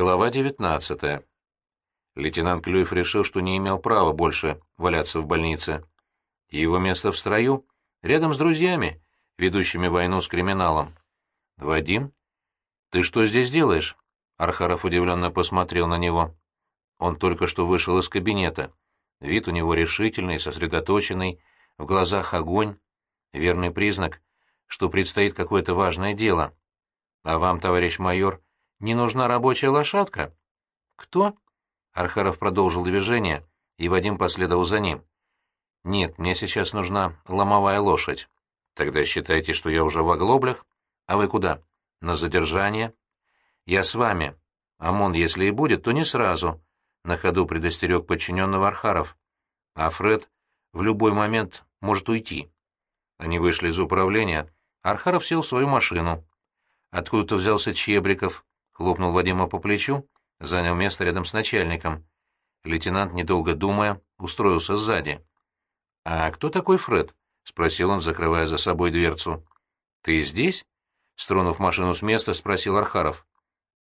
Глава 19. Лейтенант Клюев решил, что не имел права больше валяться в больнице. Его место в строю, рядом с друзьями, ведущими войну с криминалом. «Вадим, ты что здесь делаешь?» Архаров удивленно посмотрел на него. Он только что вышел из кабинета. Вид у него решительный, сосредоточенный, в глазах огонь. Верный признак, что предстоит какое-то важное дело. А вам, товарищ майор, не нужна рабочая лошадка? Кто? Архаров продолжил движение, и Вадим последовал за ним. Нет, мне сейчас нужна ломовая лошадь. Тогда считайте, что я уже в оглоблях. А вы куда? На задержание? Я с вами. ОМОН, если и будет, то не сразу. На ходу предостерег подчиненного Архаров. А Фред в любой момент может уйти. Они вышли из управления. Архаров сел в свою машину. Откуда-то взялся Чебриков, хлопнул Вадима по плечу, занял место рядом с начальником. Лейтенант, недолго думая, устроился сзади. «А кто такой Фред?» — спросил он, закрывая за собой дверцу. «Ты здесь?» — стронув машину с места, спросил Архаров.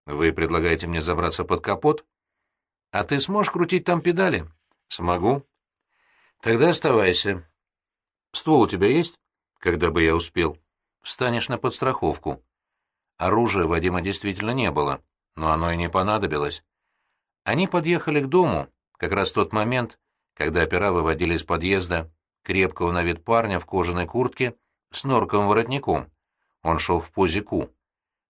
«Вы предлагаете мне забраться под капот?» «А ты сможешь крутить там педали?» «Смогу». «Тогда оставайся». «Ствол у тебя есть?» «Когда бы я успел?» «Встанешь на подстраховку». Оружия Вадима действительно не было, но оно и не понадобилось. Они подъехали к дому, как раз в тот момент, когда опера выводили из подъезда крепкого на вид парня в кожаной куртке с норковым воротником. Он шел в позе ку.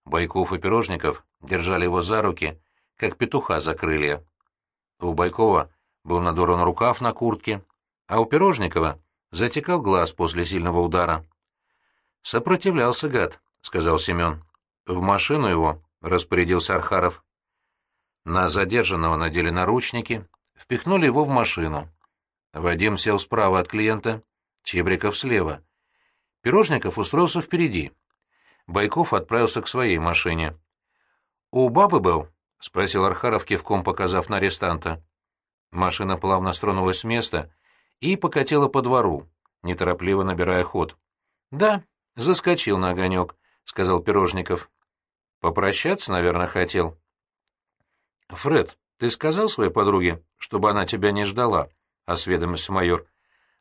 Байков и Пирожников держали его за руки, как петуха за крылья. У Байкова был надорван рукав на куртке, а у Пирожникова затекал глаз после сильного удара. «Сопротивлялся гад», — сказал Семен. «В машину его», — распорядился Архаров. На задержанного надели наручники, впихнули его в машину. Вадим сел справа от клиента, Чебриков слева. Пирожников устроился впереди. Байков отправился к своей машине. «У бабы был?» — спросил Архаров, кивком показав на арестанта. Машина плавно стронулась с места и покатила по двору, неторопливо набирая ход. «Да, заскочил на огонек», — сказал Пирожников. Попрощаться, наверное, хотел. Фред, ты сказал своей подруге, чтобы она тебя не ждала? осведомился майор.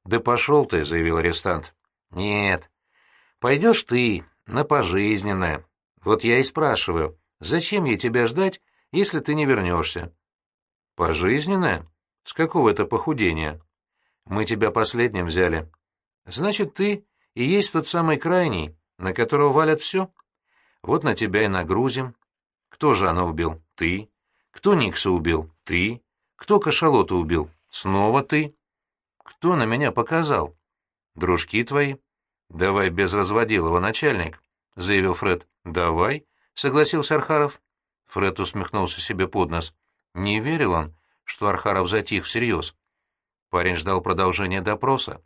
Да пошел ты, заявил арестант. Нет. Пойдешь ты на пожизненное. Вот я и спрашиваю, зачем ей тебя ждать, если ты не вернешься? Пожизненное? С какого это похудения? Мы тебя последним взяли. Значит, ты и есть тот самый крайний, на которого валят все? Вот на тебя и нагрузим. Кто же она убил? Ты. Кто Никса убил? Ты. Кто кашалота убил? Снова ты. Кто на меня показал? Дружки твои. Давай без разводилова, начальник, — заявил Фред. Давай, — согласился Архаров. Фред усмехнулся себе под нос. Не верил он, что Архаров затих всерьез. Парень ждал продолжения допроса.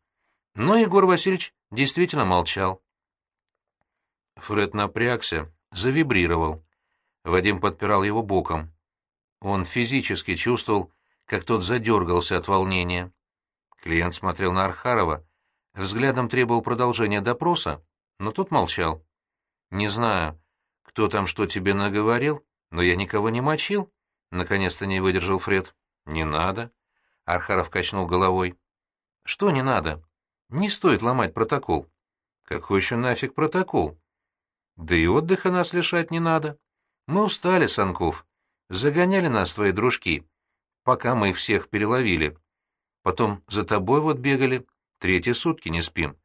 Но Егор Васильевич действительно молчал. Фред напрягся, завибрировал. Вадим подпирал его боком. Он физически чувствовал, как тот задергался от волнения. Клиент смотрел на Архарова, взглядом требовал продолжения допроса, но тот молчал. «Не знаю, кто там что тебе наговорил, но я никого не мочил», — наконец-то не выдержал Фред. «Не надо», — Архаров качнул головой. «Что не надо? Не стоит ломать протокол». «Какой еще нафиг протокол?» Да и отдыха нас лишать не надо. Мы устали, Санков. Загоняли нас твои дружки, пока мы всех переловили. Потом за тобой вот бегали, третьи сутки не спим.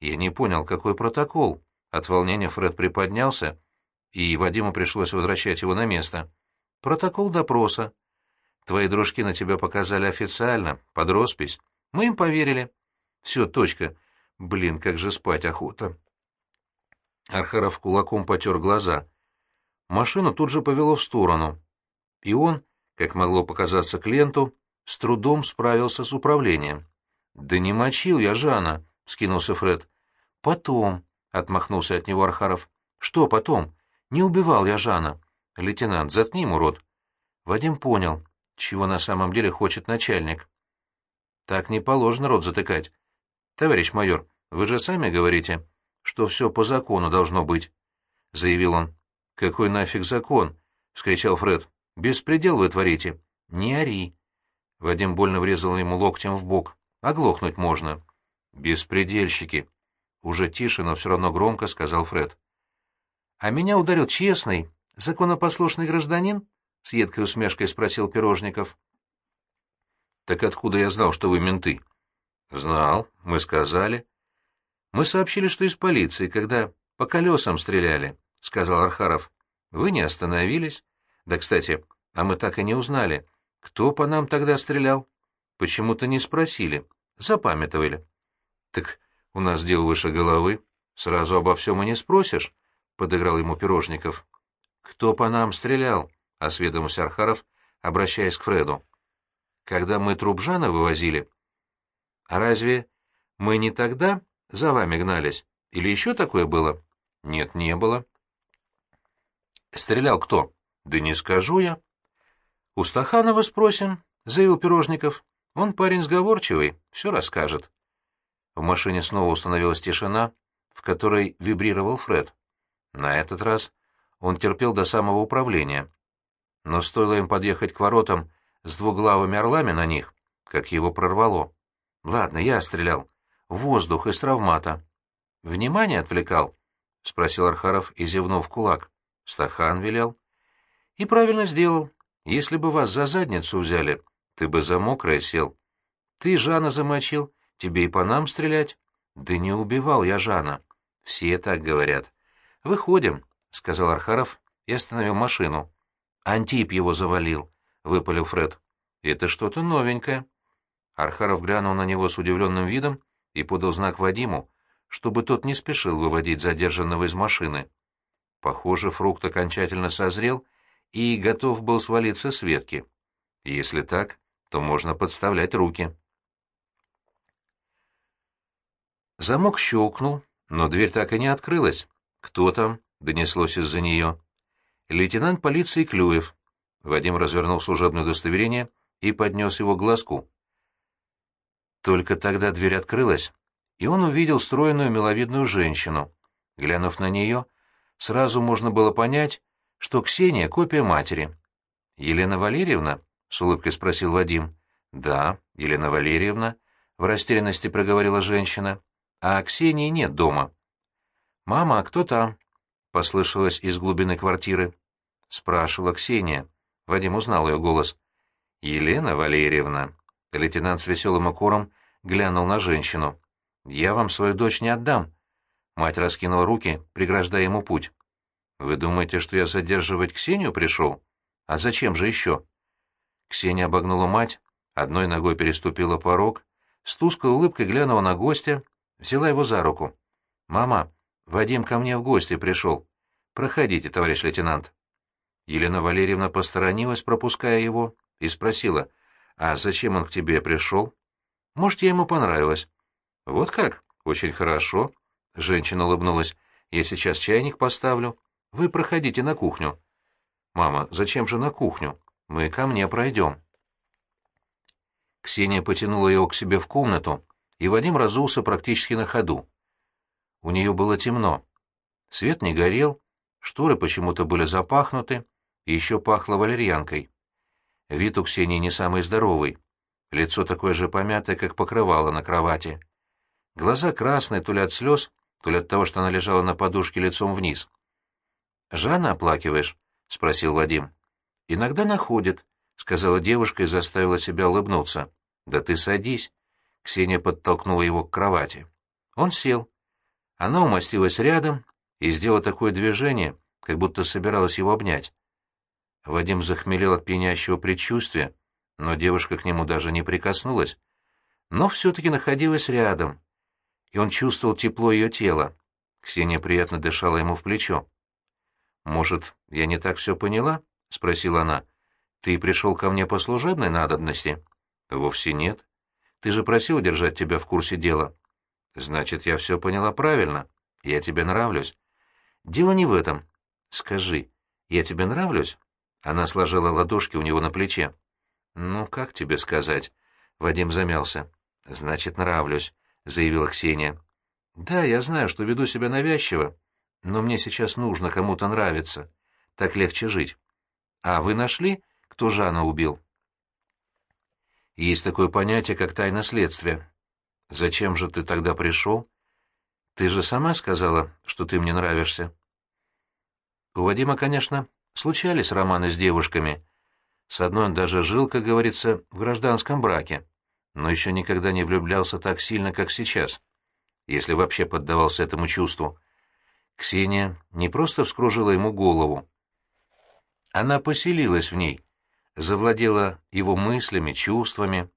Я не понял, какой протокол. От волнения Фред приподнялся, и Вадиму пришлось возвращать его на место. Протокол допроса. Твои дружки на тебя показали официально, под роспись. Мы им поверили. Все, точка. Блин, как же спать охота. Архаров кулаком потер глаза. Машину тут же повело в сторону. И он, как могло показаться клиенту, с трудом справился с управлением. «Да не мочил я Жана», — скинулся Фред. «Потом», — отмахнулся от него Архаров. «Что потом? Не убивал я Жана». «Лейтенант, заткни ему рот». Вадим понял, чего на самом деле хочет начальник. «Так не положено рот затыкать. Товарищ майор, вы же сами говорите, что все по закону должно быть», — заявил он. «Какой нафиг закон?» — вскричал Фред. Беспредел вы творите. Не ори. Вадим больно врезал ему локтем в бок. Оглохнуть можно. Беспредельщики. Уже тише, но все равно громко сказал Фред. А меня ударил честный, законопослушный гражданин? С едкой усмешкой спросил Пирожников. Так откуда я знал, что вы менты? Знал, мы сказали. Мы сообщили, что из полиции, когда по колесам стреляли, сказал Архаров. Вы не остановились. Да, кстати, а мы так и не узнали, кто по нам тогда стрелял. Почему-то не спросили, запамятовали. Так у нас дел выше головы, сразу обо всем и не спросишь, подыграл ему Пирожников. Кто по нам стрелял? осведомился Архаров, обращаясь к Фреду. Когда мы труп Жана вывозили. А разве мы не тогда за вами гнались? Или еще такое было? Нет, не было. Стрелял кто? Да не скажу я. У Стаханова спросим, заявил Пирожников. Он парень сговорчивый, все расскажет. В машине снова установилась тишина, в которой вибрировал Фред. На этот раз он терпел до самого управления. Но стоило им подъехать к воротам с двуглавыми орлами на них, как его прорвало. Ладно, я стрелял. В воздух из травмата. Внимание отвлекал? — спросил Архаров и зевнув кулак. Стахан велел. И правильно сделал. Если бы вас за задницу взяли, ты бы за мокрое сел. Ты Жана замочил, тебе и по нам стрелять. Да не убивал я Жана. Все так говорят. Выходим, — сказал Архаров и остановил машину. Антип его завалил, — выпалил Фред. Это что-то новенькое. Архаров глянул на него с удивленным видом и подал знак Вадиму, чтобы тот не спешил выводить задержанного из машины. Похоже, фрукт окончательно созрел и готов был свалиться с ветки. Если так, то можно подставлять руки. Замок щелкнул, но дверь так и не открылась. «Кто там?» — донеслось из-за нее. «Лейтенант полиции Клюев». Вадим развернул служебное удостоверение и поднес его к глазку. Только тогда дверь открылась, и он увидел стройную миловидную женщину. Глянув на нее, сразу можно было понять, что Ксения — копия матери. «Елена Валерьевна?» — с улыбкой спросил Вадим. «Да, Елена Валерьевна», — в растерянности проговорила женщина. «А Ксении нет дома». «Мама, а кто там?» — послышалось из глубины квартиры. Спрашивала Ксения. Вадим узнал ее голос. «Елена Валерьевна». Лейтенант с веселым укором глянул на женщину. «Я вам свою дочь не отдам». Мать раскинула руки, преграждая ему путь. «Вы думаете, что я задерживать Ксению пришел? А зачем же еще?» Ксения обогнула мать, одной ногой переступила порог, с тусклой улыбкой глянула на гостя, взяла его за руку. «Мама, Вадим ко мне в гости пришел. Проходите, товарищ лейтенант». Елена Валерьевна посторонилась, пропуская его, и спросила, «А зачем он к тебе пришел?» «Может, я ему понравилась». «Вот как? Очень хорошо». Женщина улыбнулась. «Я сейчас чайник поставлю». Вы проходите на кухню. Мама, зачем же на кухню? Мы ко мне пройдем. Ксения потянула его к себе в комнату, и Вадим разулся практически на ходу. У нее было темно. Свет не горел, шторы почему-то были запахнуты, и еще пахло валерьянкой. Вид у Ксении не самый здоровый. Лицо такое же помятое, как покрывало на кровати. Глаза красные то ли от слез, то ли от того, что она лежала на подушке лицом вниз. «Жанна оплакиваешь?» — спросил Вадим. «Иногда находит», — сказала девушка и заставила себя улыбнуться. «Да ты садись». Ксения подтолкнула его к кровати. Он сел. Она умостилась рядом и сделала такое движение, как будто собиралась его обнять. Вадим захмелел от пьянящего предчувствия, но девушка к нему даже не прикоснулась. Но все-таки находилась рядом, и он чувствовал тепло ее тела. Ксения приятно дышала ему в плечо. «Может, я не так все поняла?» — спросила она. «Ты пришел ко мне по служебной надобности?» «Вовсе нет. Ты же просил держать тебя в курсе дела». «Значит, я все поняла правильно. Я тебе нравлюсь». «Дело не в этом. Скажи, я тебе нравлюсь?» Она сложила ладошки у него на плече. «Ну, как тебе сказать?» Вадим замялся. «Значит, нравлюсь», — заявила Ксения. «Да, я знаю, что веду себя навязчиво, но мне сейчас нужно кому-то нравиться. Так легче жить. А вы нашли, кто Жана убил. Есть такое понятие, как тайна следствия. Зачем же ты тогда пришел? Ты же сама сказала, что ты мне нравишься. У Вадима, конечно, случались романы с девушками. С одной он даже жил, как говорится, в гражданском браке, но еще никогда не влюблялся так сильно, как сейчас, если вообще поддавался этому чувству. Ксения не просто вскружила ему голову. Она поселилась в ней, завладела его мыслями, чувствами.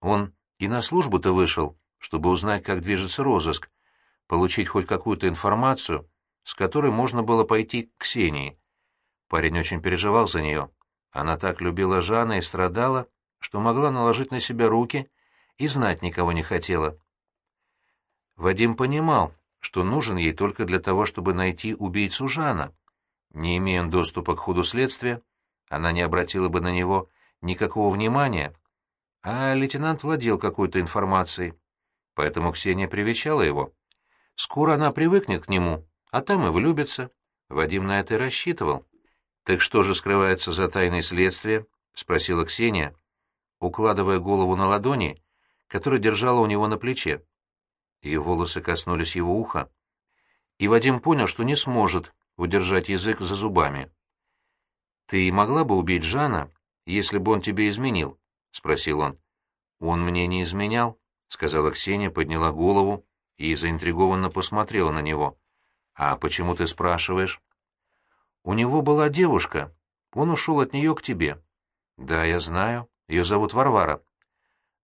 Он и на службу-то вышел, чтобы узнать, как движется розыск, получить хоть какую-то информацию, с которой можно было пойти к Ксении. Парень очень переживал за нее. Она так любила Жана и страдала, что могла наложить на себя руки и знать никого не хотела. Вадим понимал, что нужен ей только для того, чтобы найти убийцу Жана. Не имея доступа к ходу следствия, она не обратила бы на него никакого внимания, а лейтенант владел какой-то информацией, поэтому Ксения привечала его. Скоро она привыкнет к нему, а там и влюбится. Вадим на это и рассчитывал. «Так что же скрывается за тайной следствия?» — спросила Ксения, укладывая голову на ладони, которую держала у него на плече. Ее волосы коснулись его уха, и Вадим понял, что не сможет удержать язык за зубами. «Ты могла бы убить Жана, если бы он тебе изменил?» — спросил он. «Он мне не изменял», — сказала Ксения, подняла голову и заинтригованно посмотрела на него. «А почему ты спрашиваешь?» У него была девушка. Он ушел от нее к тебе. Да, я знаю. Ее зовут Варвара.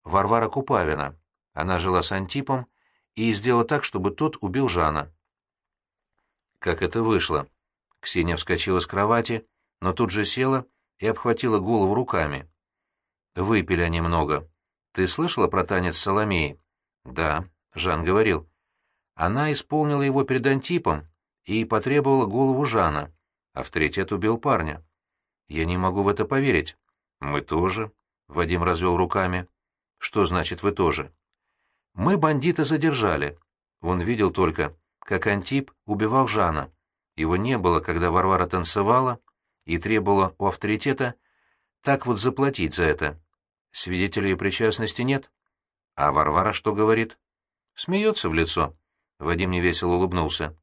Варвара Купавина. Она жила с Антипом и сделала так, чтобы тот убил Жана. Как это вышло? Ксения вскочила с кровати, но тут же села и обхватила голову руками. Выпили они много. Ты слышала про танец Соломеи? Да, Жан говорил. Она исполнила его перед Антипом и потребовала голову Жана. Авторитет убил парня. Я не могу в это поверить. Мы тоже. Вадим развел руками. Что значит «вы тоже»? Мы бандита задержали. Он видел только, как Антип убивал Жана. Его не было, когда Варвара танцевала и требовала у авторитета так вот заплатить за это. Свидетелей причастности нет. А Варвара что говорит? Смеется в лицо. Вадим невесело улыбнулся.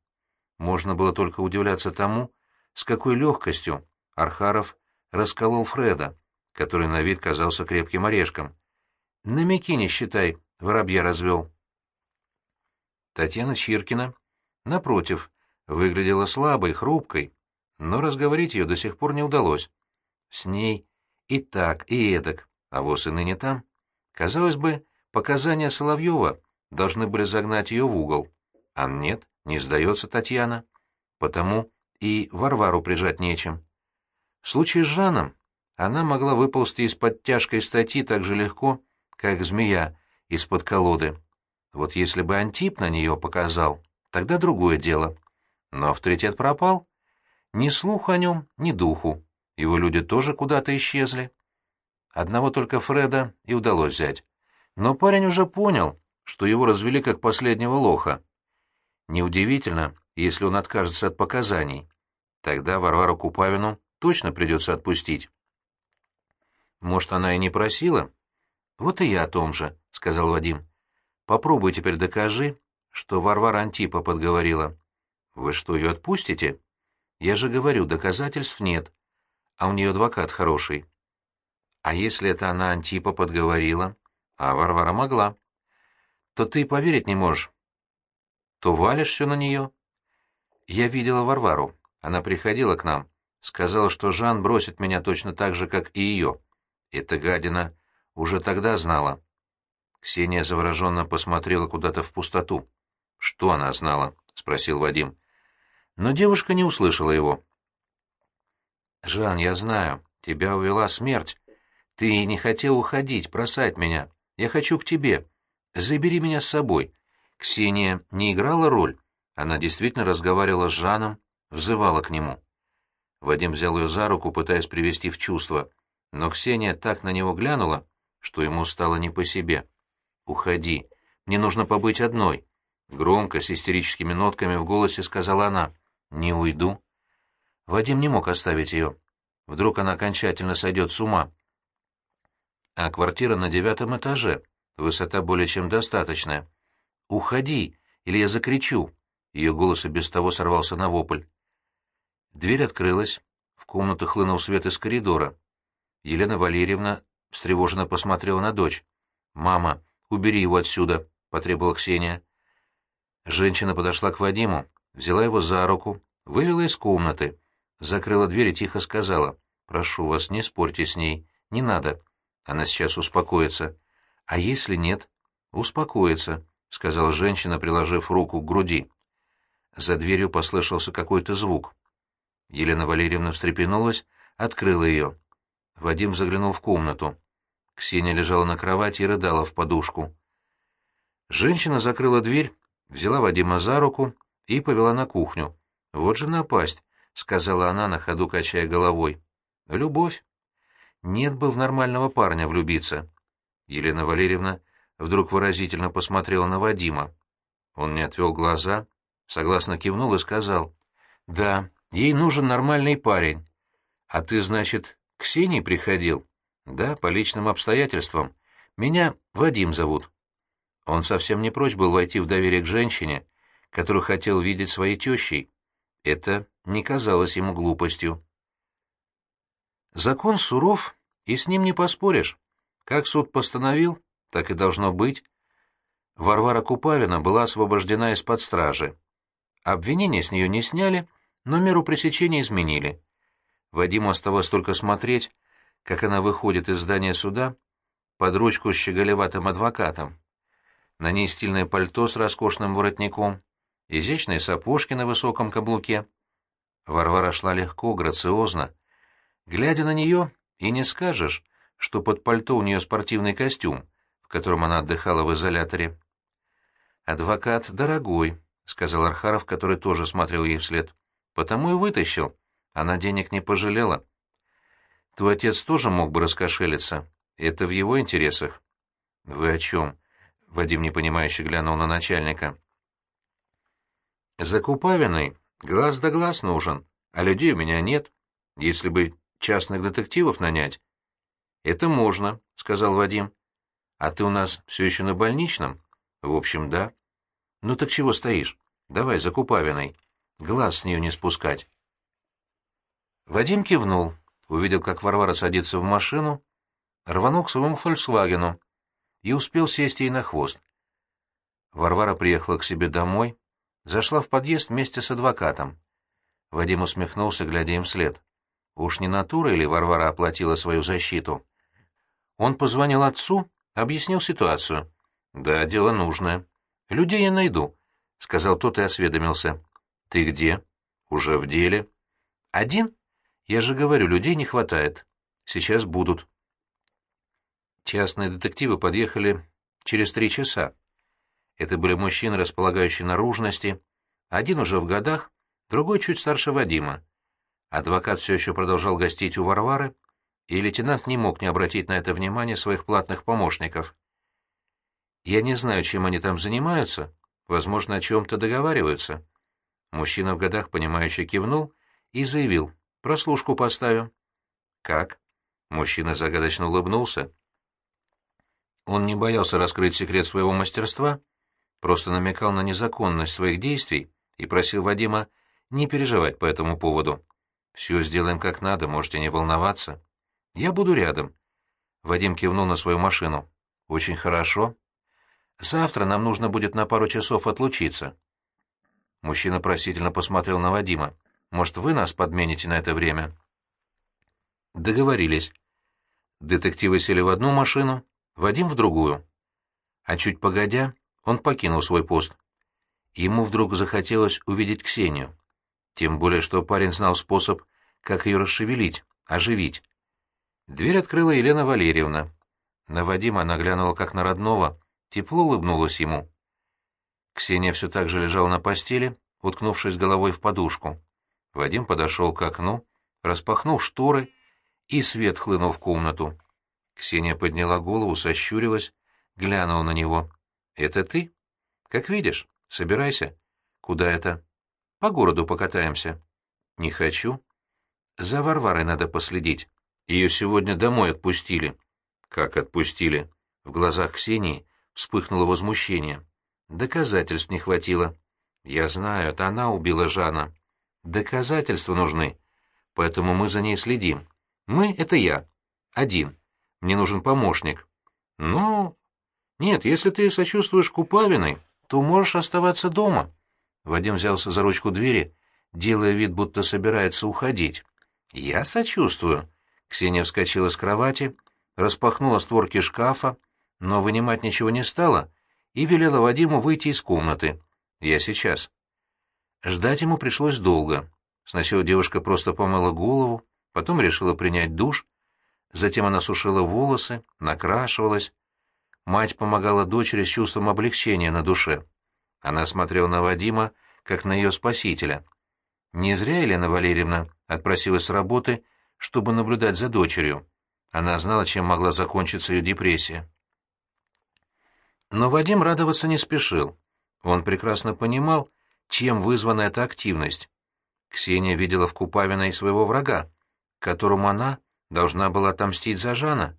Можно было только удивляться тому, с какой легкостью Архаров расколол Фреда, который на вид казался крепким орешком. На Микине, считай, воробья развел. Татьяна Чиркина, напротив, выглядела слабой, хрупкой, но разговорить ее до сих пор не удалось. С ней и так, и эдак, а вот и ныне там. Казалось бы, показания Соловьева должны были загнать ее в угол. А нет, не сдается Татьяна. Потому и Варвару прижать нечем. В случае с Жаном она могла выползти из-под тяжкой статьи так же легко, как змея из-под колоды. Вот если бы Антип на нее показал, тогда другое дело. Но авторитет пропал. Ни слуха о нем, ни духу. Его люди тоже куда-то исчезли. Одного только Фреда и удалось взять. Но парень уже понял, что его развели как последнего лоха. Неудивительно, если он откажется от показаний. Тогда Варвару Купавину точно придется отпустить. Может, она и не просила? Вот и я о том же, — сказал Вадим. Попробуй теперь докажи, что Варвара Антипа подговорила. Вы что, ее отпустите? Я же говорю, доказательств нет. А у нее адвокат хороший. А если это она Антипа подговорила, а Варвара могла, то ты поверить не можешь. То валишь все на нее. Я видела Варвару. Она приходила к нам, сказала, что Жан бросит меня точно так же, как и ее. Эта гадина уже тогда знала. Ксения завороженно посмотрела куда-то в пустоту. «Что она знала?» — спросил Вадим. Но девушка не услышала его. «Жан, я знаю, тебя увела смерть. Ты не хотел уходить, бросать меня. Я хочу к тебе. Забери меня с собой». Ксения не играла роль. Она действительно разговаривала с Жаном, взывала к нему. Вадим взял ее за руку, пытаясь привести в чувство, но Ксения так на него глянула, что ему стало не по себе. «Уходи, мне нужно побыть одной», — громко, с истерическими нотками в голосе сказала она. «Не уйду». Вадим не мог оставить ее. Вдруг она окончательно сойдет с ума. А квартира на девятом этаже. Высота более чем достаточная. «Уходи, или я закричу!» Ее голос и без того сорвался на вопль. Дверь открылась. В комнату хлынул свет из коридора. Елена Валерьевна встревоженно посмотрела на дочь. «Мама, убери его отсюда!» — потребовала Ксения. Женщина подошла к Вадиму, взяла его за руку, вывела из комнаты, закрыла дверь и тихо сказала. «Прошу вас, не спорьте с ней. Не надо. Она сейчас успокоится. А если нет?» «Успокоится», — сказала женщина, приложив руку к груди. За дверью послышался какой-то звук. Елена Валерьевна встрепенулась, открыла ее. Вадим заглянул в комнату. Ксения лежала на кровати и рыдала в подушку. Женщина закрыла дверь, взяла Вадима за руку и повела на кухню. «Вот же напасть», — сказала она, на ходу качая головой. Любовь. Нет бы в нормального парня влюбиться. Елена Валерьевна вдруг выразительно посмотрела на Вадима. Он не отвел глаза, согласно кивнул и сказал. «Да, ей нужен нормальный парень. А ты, значит, к Ксении приходил?» «Да, по личным обстоятельствам. Меня Вадим зовут». Он совсем не прочь был войти в доверие к женщине, которую хотел видеть своей тещей. Это не казалось ему глупостью. Закон суров, и с ним не поспоришь. Как суд постановил, так и должно быть. Варвара Купавина была освобождена из-под стражи. Обвинения с нее не сняли, но меру пресечения изменили. Вадиму оставалось только смотреть, как она выходит из здания суда под ручку с щеголеватым адвокатом. На ней стильное пальто с роскошным воротником, изящные сапожки на высоком каблуке. Варвара шла легко, грациозно, Глядя на нее, и не скажешь, что под пальто у нее спортивный костюм, в котором она отдыхала в изоляторе. «Адвокат дорогой», — сказал Архаров, который тоже смотрел ей вслед. «Потому и вытащил. Она денег не пожалела. Твой отец тоже мог бы раскошелиться. Это в его интересах». «Вы о чем?» — Вадим непонимающе глянул на начальника. «За Купавиной глаз да глаз нужен, а людей у меня нет. Если бы частных детективов нанять?» «Это можно», — сказал Вадим. «А ты у нас все еще на больничном?» «В общем, да». «Ну так чего стоишь? Давай за Купавиной. Глаз с нее не спускать». Вадим кивнул, увидел, как Варвара садится в машину, рванул к своему «Фольксвагену» и успел сесть ей на хвост. Варвара приехала к себе домой, зашла в подъезд вместе с адвокатом. Вадим усмехнулся, глядя им вслед. Уж не натура или Варвара оплатила свою защиту? Он позвонил отцу, объяснил ситуацию. «Да, дело нужное. Людей я найду», — сказал тот и осведомился. «Ты где?» «Уже в деле». «Один? Я же говорю, людей не хватает. Сейчас будут». Частные детективы подъехали через три часа. Это были мужчины, располагающие наружности. Один уже в годах, другой чуть старше Вадима. Адвокат все еще продолжал гостить у Варвары, и лейтенант не мог не обратить на это внимание своих платных помощников. «Я не знаю, чем они там занимаются. Возможно, о чем-то договариваются». Мужчина в годах, понимающе кивнул и заявил. «Прослушку поставим». «Как?» Мужчина загадочно улыбнулся. Он не боялся раскрыть секрет своего мастерства, просто намекал на незаконность своих действий и просил Вадима не переживать по этому поводу. Все сделаем как надо, можете не волноваться. Я буду рядом. Вадим кивнул на свою машину. Очень хорошо. Завтра нам нужно будет на пару часов отлучиться. Мужчина просительно посмотрел на Вадима. Может, вы нас подмените на это время? Договорились. Детективы сели в одну машину, Вадим в другую. А чуть погодя, он покинул свой пост. Ему вдруг захотелось увидеть Ксению. Тем более, что парень знал способ, как ее расшевелить, оживить. Дверь открыла Елена Валерьевна. На Вадима она глянула как на родного, тепло улыбнулась ему. Ксения все так же лежала на постели, уткнувшись головой в подушку. Вадим подошел к окну, распахнул шторы, и свет хлынул в комнату. Ксения подняла голову, сощурилась, глянула на него. «Это ты? Как видишь, собирайся. Куда это?» По городу покатаемся. Не хочу. За Варварой надо последить. Ее сегодня домой отпустили». «Как отпустили?» В глазах Ксении вспыхнуло возмущение. «Доказательств не хватило». «Я знаю, это она убила Жана. Доказательства нужны, поэтому мы за ней следим. Мы — это я. Один. Мне нужен помощник». «Ну...» «Нет, если ты сочувствуешь Купавиной, то можешь оставаться дома». Вадим взялся за ручку двери, делая вид, будто собирается уходить. «Я сочувствую». Ксения вскочила с кровати, распахнула створки шкафа, но вынимать ничего не стала и велела Вадиму выйти из комнаты. «Я сейчас». Ждать ему пришлось долго. Сначала девушка просто помыла голову, потом решила принять душ, затем она сушила волосы, накрашивалась. Мать помогала дочери с чувством облегчения на душе. Она смотрела на Вадима, как на ее спасителя. Не зря Елена Валерьевна отпросилась с работы, чтобы наблюдать за дочерью. Она знала, чем могла закончиться ее депрессия. Но Вадим радоваться не спешил. Он прекрасно понимал, чем вызвана эта активность. Ксения видела в Купавиной своего врага, которому она должна была отомстить за Жана.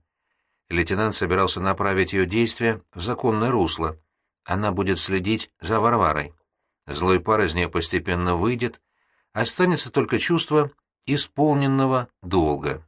Лейтенант собирался направить ее действия в законное русло. Она будет следить за Варварой. Злой пар из нее постепенно выйдет, останется только чувство исполненного долга.